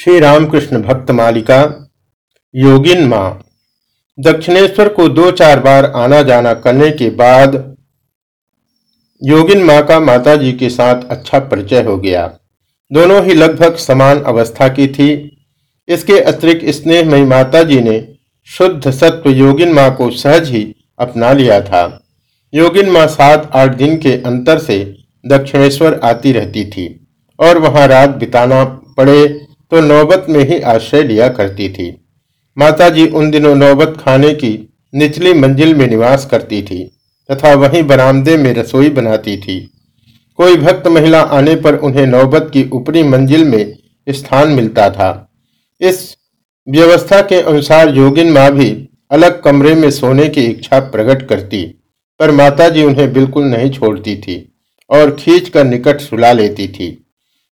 श्री रामकृष्ण भक्त मालिका, योगिन माँ। दक्षिणेश्वर को दो चार बार आना जाना करने के बाद योगिन माँ का माता जी के साथ अच्छा परिचय हो गया। दोनों ही लगभग समान अवस्था की थी। इसके अतिरिक्त स्नेहमयी माता जी ने शुद्ध सत्व योगिन माँ को सहज ही अपना लिया था। योगिन माँ सात आठ दिन के अंतर से दक्षिणेश्वर आती रहती थी और वहाँ रात बिताना पड़े तो नौबत में ही आश्रय लिया करती थी। माताजी उन दिनों नौबत खाने की निचली मंजिल में निवास करती थी तथा वहीं बरामदे में रसोई बनाती थी। कोई भक्त महिला आने पर उन्हें नौबत की ऊपरी मंजिल में स्थान मिलता था। इस व्यवस्था के अनुसार योगिन माँ भी अलग कमरे में सोने की इच्छा प्रकट करती, पर माताजी उन्हें बिल्कुल नहीं छोड़ती थी और खींच कर निकट सुला लेती थी।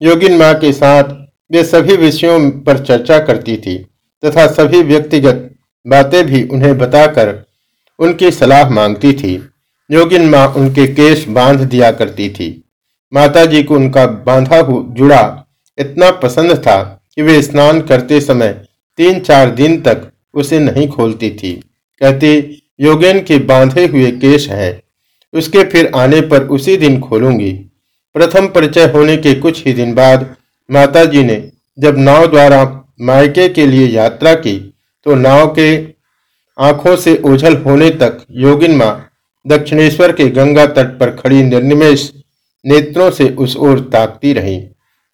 योगिन माँ के साथ वे सभी विषयों पर चर्चा करती थी तथा सभी व्यक्तिगत बातें भी उन्हें बताकर उनकी सलाह मांगती थी। योगिन माँ उनके केश बाँध दिया करती थी। माता जी को उनका बांधा जुड़ा इतना पसंद था कि वे स्नान करते समय तीन चार दिन तक उसे नहीं खोलती थी। कहती, योगेन के बांधे हुए केश हैं, उसके फिर आने पर उसी दिन खोलूँगी। प्रथम परिचय होने के कुछ ही दिन बाद माता जी ने जब नाव द्वारा मायके के लिए यात्रा की तो नाव के आँखों से ओझल होने तक योगिन माँ दक्षिणेश्वर के गंगा तट पर खड़ी निर्निमेश नेत्रों से उस ओर ताकती रही।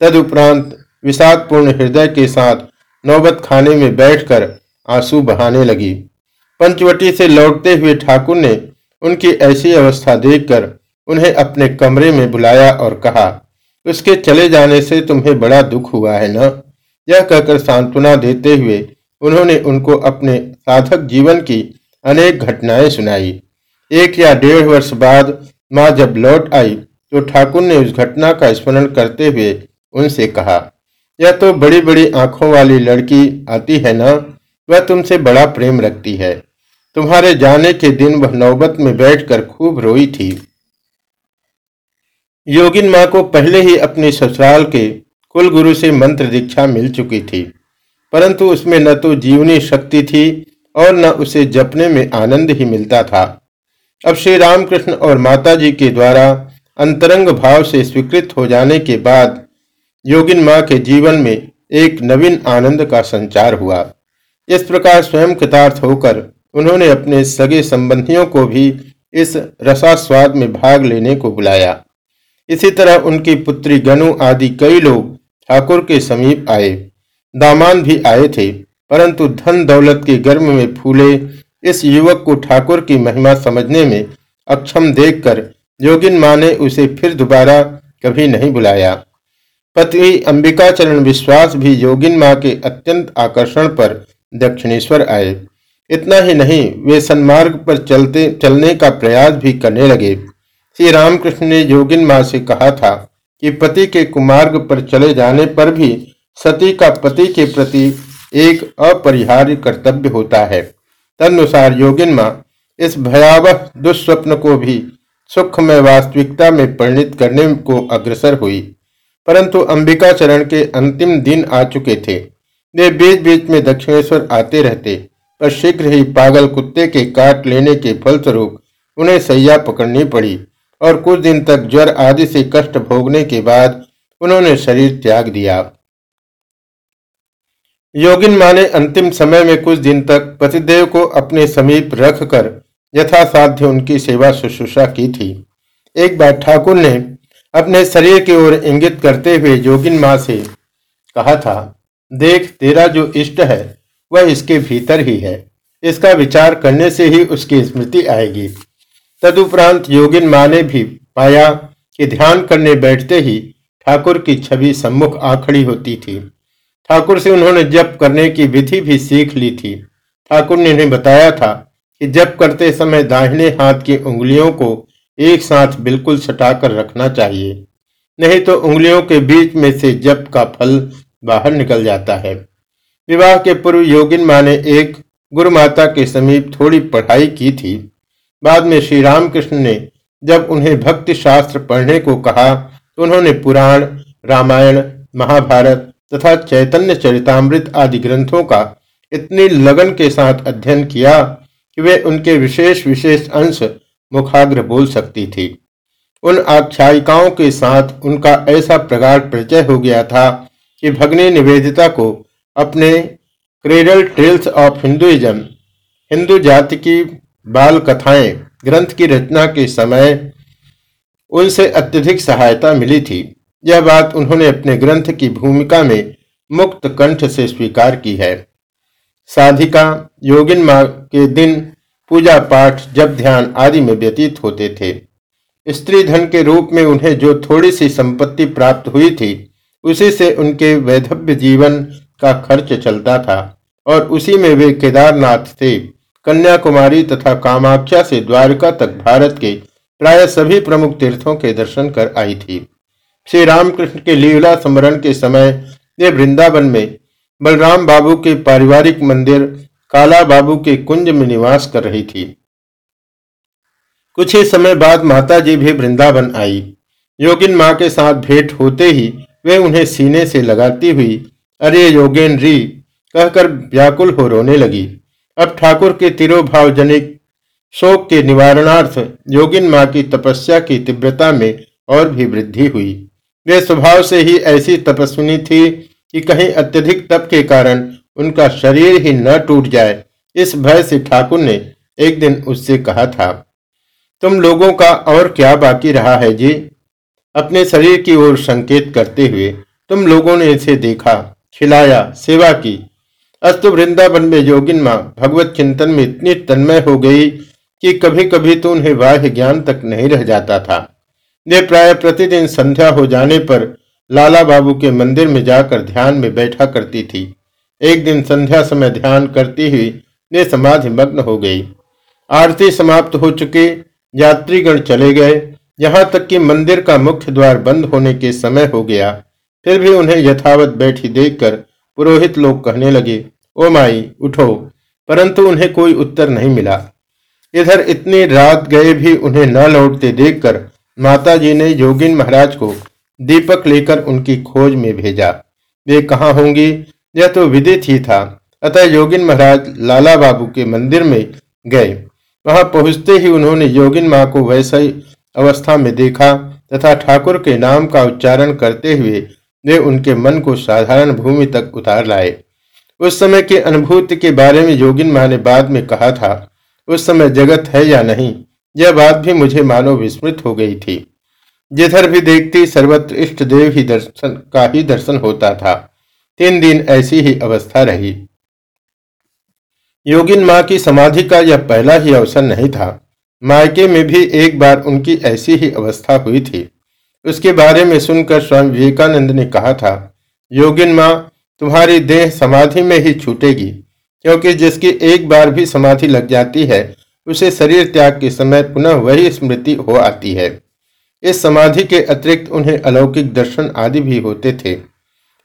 तदुपरांत विषादपूर्ण हृदय के साथ नौबत खाने में बैठकर आँसू बहाने लगी। पंचवटी से लौटते हुए ठाकुर ने उनकी ऐसी अवस्था देखकर उन्हें अपने कमरे में बुलाया और कहा उसके चले जाने से तुम्हें बड़ा दुख हुआ है न? यह कहकर सांत्वना देते हुए उन्होंने उनको अपने साधक जीवन की अनेक घटनाएँ सुनाई। एक या डेढ़ वर्ष बाद माँ जब लौट आई तो ठाकुर ने उस घटना का स्मरण करते हुए उनसे कहा, यह तो बड़ी बड़ी आँखों वाली लड़की आती है ना? वह तुमसे बड़ा प्रेम रखती है। तुम्हारे जाने के दिन वह नौबत में बैठकर खूब रोई थी। योगिन माँ को पहले ही अपने ससुराल के कुल गुरु से मंत्र दीक्षा मिल चुकी थी, परंतु उसमें न तो जीवनी शक्ति थी और न उसे जपने में आनंद ही मिलता था। अब श्री रामकृष्ण और माता जी के द्वारा अंतरंग भाव से स्वीकृत हो जाने के बाद योगिन माँ के जीवन में एक नवीन आनंद का संचार हुआ। इस प्रकार स्वयं कृतार्थ होकर उन्होंने अपने सगे संबंधियों को भी इस रसास्वाद में भाग लेने को बुलाया। इसी तरह उनकी पुत्री गनु आदि कई लोग ठाकुर के समीप आए। दामान भी आए थे, परंतु धन दौलत के गर्म में फूले इस युवक को ठाकुर की महिमा समझने में अक्षम देखकर योगिन माँ ने उसे फिर दोबारा कभी नहीं बुलाया। पति अंबिकाचरण विश्वास भी योगिन माँ के अत्यंत आकर्षण पर दक्षिणेश्वर आए। इतना ही नहीं, वे सन्मार्ग पर चलते, चलने का प्रयास भी करने लगे। श्री रामकृष्ण ने योगिन माँ से कहा था कि पति के कुमार्ग पर चले जाने पर भी सती का पति के प्रति एक अपरिहार्य कर्तव्य होता है। तदनुसार योगिन माँ इस भयावह दुस्वप्न को भी सुखमय वास्तविकता में परिणित करने को अग्रसर हुई। परंतु अंबिका चरण के अंतिम दिन आ चुके थे। वे बीच बीच में दक्षिणेश्वर आते रहते, पर शीघ्र ही पागल कुत्ते के काट लेने के फलस्वरूप उन्हें सैया पकड़नी पड़ी। और कुछ दिन तक ज्वर आदि से कष्ट भोगने के बाद उन्होंने शरीर त्याग दिया। योगिन माँ ने अंतिम समय में कुछ दिन तक पतिदेव को अपने समीप रखकर यथासाध्य उनकी सेवा शुश्रूषा की थी। एक बार ठाकुर ने अपने शरीर की ओर इंगित करते हुए योगिन माँ से कहा था, देख, तेरा जो इष्ट है, वह इसके भीतर ही है। इसका विचार करने से ही उसकी स्मृति आएगी। तदुपरांत योगिन माँ ने भी पाया कि ध्यान करने बैठते ही ठाकुर की छवि सम्मुख आ खड़ी होती थी। ठाकुर से उन्होंने जप करने की विधि भी सीख ली थी। ठाकुर ने उन्हें बताया था कि जप करते समय दाहिने हाथ की उंगलियों को एक साथ बिल्कुल सटाकर रखना चाहिए। नहीं तो उंगलियों के बीच में से जप का फल बाहर निकल जाता है। विवाह के पूर्व योगिन माँ ने एक गुरु माता के समीप थोड़ी पढ़ाई की थी। बाद में श्री रामकृष्ण ने जब उन्हें भक्ति शास्त्र पढ़ने को कहा तो उन्होंने पुराण, रामायण, महाभारत तथा चैतन्य चरितामृत आदि ग्रंथों का इतनी लगन के साथ अध्ययन किया कि वे उनके विशेष विशेष अंश मुखाग्र बोल सकती थी। उन आख्यायिकाओं के साथ उनका ऐसा प्रगाढ़ परिचय हो गया था कि भगनी निवेदिता को अपने cradle trails of Hinduism Hindu जाति की बाल कथाएँ ग्रंथ की रचना के समय उनसे अत्यधिक सहायता मिली थी। यह बात उन्होंने अपने ग्रंथ की भूमिका में मुक्त कंठ से स्वीकार की है। साधिका, योगिन माँ के दिन पूजा पाठ जब ध्यान आदि में व्यतीत होते थे। स्त्री धन के रूप में उन्हें जो थोड़ी सी संपत्ति प्राप्त हुई थी, उसी से उनके वैधव्य जीवन का खर्च चलता था और उसी में वे केदारनाथ से कन्याकुमारी तथा कामाख्या से द्वारका तक भारत के प्राय सभी प्रमुख तीर्थों के दर्शन कर आई थी। श्री रामकृष्ण के लीला स्मरण के समय वे वृंदावन में बलराम बाबू के पारिवारिक मंदिर, काला बाबू के कुंज में निवास कर रही थी। कुछ ही समय बाद माता जी भी वृंदावन आई। योगिन माँ के साथ भेंट होते ही वे उन्हें सीने से लगाती हुई, अरे योगेन री कहकर व्याकुल हो रोने लगी। अब ठाकुर के तिरोभाव जनिक शोक के निवारणार्थ योगिन माँ की तपस्या की तीव्रता में और भी वृद्धि हुई। वे स्वभाव से ही ऐसी तपस्विनी थी कि कहीं अत्यधिक तप के कारण उनका शरीर ही न टूट जाए, इस भय से ठाकुर ने एक दिन उससे कहा था, तुम लोगों का और क्या बाकी रहा है जी? अपने शरीर की ओर संकेत करते हुए तुम लोगों ने इसे देखा, खिलाया, सेवा की अस्तु वृंदावन में योगिन माँ, भगवत चिंतन में इतनी तन्मय हो गई कि कभी कभी तो उन्हें बाह्य ज्ञान तक नहीं रह जाता था। वे प्राय प्रतिदिन संध्या हो जाने पर लाला बाबू के मंदिर में जाकर ध्यान में बैठा करती थी। एक दिन संध्या समय ध्यान करती हुई वे समाधि मग्न हो गई। आरती समाप्त हो चुके, यात्रीगण चले गए। यहाँ तक कि मंदिर का मुख्य द्वार बंद होने के समय हो गया। फिर भी उन्हें यथावत बैठी देखकर पुरोहित लोग कहने लगे, ओ माई, उठो। परंतु उन्हें कोई उत्तर नहीं मिला। इधर इतनी रात गए भी उन्हें न लौटते देखकर माता जी ने योगिन महाराज को दीपक लेकर उनकी खोज में भेजा। वे कहा होंगी? यह तो विदित ही था। अतः योगिन महाराज लाला बाबू के मंदिर में गए। वहाँ पहुँचते ही उन्होंने योगिन माँ को वैसी अवस्था में देखा तथा ठाकुर के नाम का उच्चारण करते हुए वे उनके मन को साधारण भूमि तक उतार लाए। उस समय की अनुभूति के बारे में योगिन माँ ने बाद में कहा था, उस समय जगत है या नहीं, यह बात भी मुझे मानो विस्मृत हो गई थी। जिधर भी देखती सर्वत्र इष्ट देव ही दर्शन, का ही दर्शन होता था। तीन दिन ऐसी ही अवस्था रही। योगिन माँ की समाधि का यह पहला ही अवसर नहीं था। मायके में भी एक बार उनकी ऐसी ही अवस्था हुई थी। उसके बारे में सुनकर स्वामी विवेकानंद ने कहा था, योगिन माँ, तुम्हारी देह समाधि में ही छूटेगी, क्योंकि जिसकी एक बार भी समाधि लग जाती है, उसे शरीर त्याग के समय पुनः वही स्मृति हो आती है। इस समाधि के अतिरिक्त उन्हें अलौकिक दर्शन आदि भी होते थे।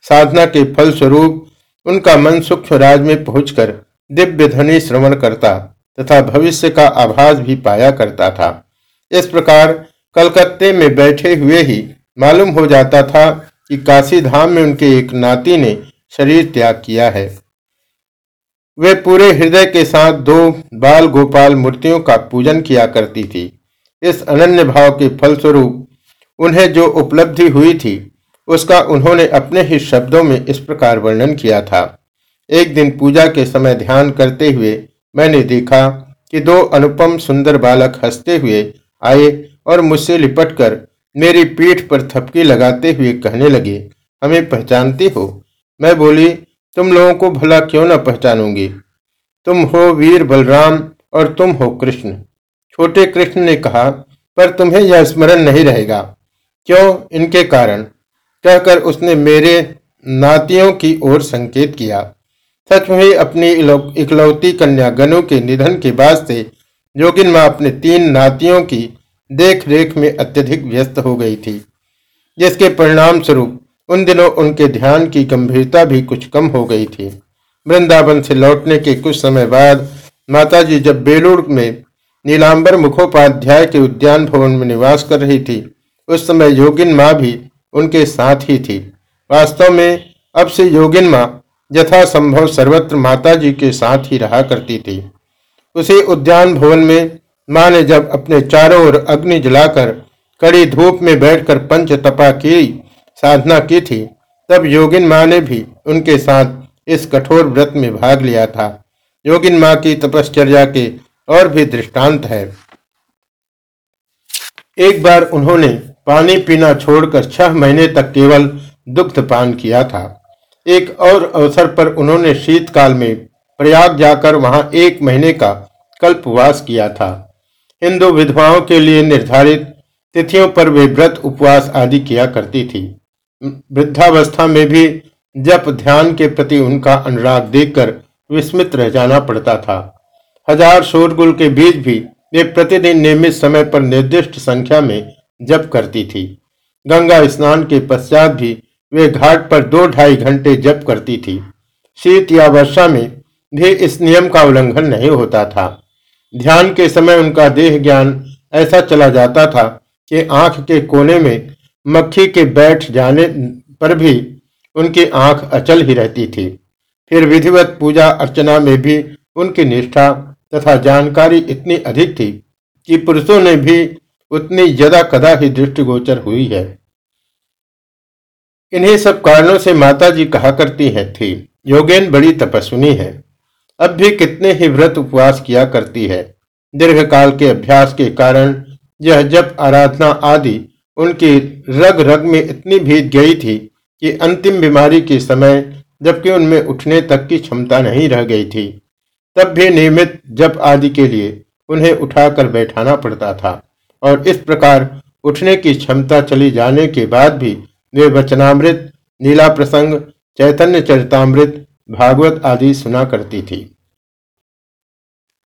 साधना के फल स्वरूप उनका मन सूक्ष्म राज में पहुंचकर दिव्य ध्वनि श्रवण करता तथा भविष्य का आभास भी पाया करता था। इस प्रकार कलकत्ते में बैठे हुए ही मालूम हो जाता था कि काशी धाम में उनके एक नाती ने शरीर त्याग किया है। वे पूरे हृदय के साथ दो बाल गोपाल मूर्तियों का पूजन किया करती थी। इस अनन्य भाव के फलस्वरूप उन्हें जो उपलब्धि हुई थी, उसका उन्होंने अपने ही शब्दों में इस प्रकार वर्णन किया था। एक दिन पूजा के समय ध्यान करते हुए मैंने देखा कि दो अनुपम सुंदर बालक हँसते हुए आए और मुझसे लिपटकर मेरी पीठ पर थपकी लगाते हुए कहने लगे, हमें पहचानती हो? मैं बोली, तुम लोगों को भला क्यों न पहचानूँगी? तुम हो वीर बलराम और तुम हो कृष्ण। छोटे कृष्ण ने कहा, पर तुम्हें यह स्मरण नहीं रहेगा। क्यों? इनके कारण। कहकर उसने मेरे नातियों की ओर संकेत किया। सच में अपनी इकलौती कन्या गनु के निधन के बाद से जोगिन माँ अपने तीन नातियों की देख रेख में अत्यधिक व्यस्त हो गई थी, जिसके परिणाम स्वरूप उन दिनों उनके ध्यान की गंभीरता भी कुछ कम हो गई थी। वृंदावन से लौटने के कुछ समय बाद माताजी जब बेलूर में नीलांबर मुखोपाध्याय के उद्यान भवन में निवास कर रही थी, उस समय योगिन माँ भी उनके साथ ही थी। वास्तव में अब से योगिन माँ यथासंभव सर्वत्र माता जी के साथ ही रहा करती थी। उसी उद्यान भवन में माँ ने जब अपने चारों ओर अग्नि जलाकर कड़ी धूप में बैठकर पंच तपा की, साधना की थी, तब योगिन माँ ने भी उनके साथ इस कठोर व्रत में भाग लिया था। योगिन माँ की तपश्चर्या के और भी दृष्टांत है। एक बार उन्होंने पानी पीना छोड़कर छह महीने तक केवल दुग्ध पान किया था। एक और अवसर पर उन्होंने शीतकाल में प्रयाग जाकर वहाँ एक महीने का कल्पवास किया था। हिंदू विधवाओं के लिए निर्धारित तिथियों पर वे व्रत, उपवास आदि किया करती थी। वृद्धावस्था में भी जप, ध्यान के प्रति उनका अनुराग देखकर विस्मित रह जाना पड़ता था। हज़ार शोरगुल के बीच भी वे प्रतिदिन नियमित समय पर निर्दिष्ट संख्या में जप करती थी। गंगा स्नान के पश्चात भी वे घाट पर दो ढाई घंटे जप करती थी। शीत या वर्षा में भी इस नियम का उल्लंघन नहीं होता था। ध्यान के समय उनका देह ज्ञान ऐसा चला जाता था कि आँख के कोने में मक्खी के बैठ जाने पर भी उनकी आँख अचल ही रहती थी। फिर विधिवत पूजा अर्चना में भी उनकी निष्ठा तथा जानकारी इतनी अधिक थी कि पुरुषों ने भी उतनी ज़्यादा कदा ही दृष्टिगोचर हुई है। इन्हीं सब कारणों से माता जी कहा करती है, थी। योगेन बड़ी तपस्विनी है। अब भी कितने ही व्रत उपवास किया करती है। दीर्घ काल के अभ्यास के कारण यह जब आराधना आदि उनकी रग रग में इतनी भीत गई थी कि अंतिम बीमारी के समय जबकि उनमें उठने तक की क्षमता नहीं रह गई थी। तब भी नियमित जप आदि के लिए उन्हें उठाकर बैठाना पड़ता था और इस प्रकार उठने की क्षमता चली जाने के बाद भी वे वचनामृत नीला प्रसंग, चैतन्य चरितामृत भागवत आदि सुना करती थी।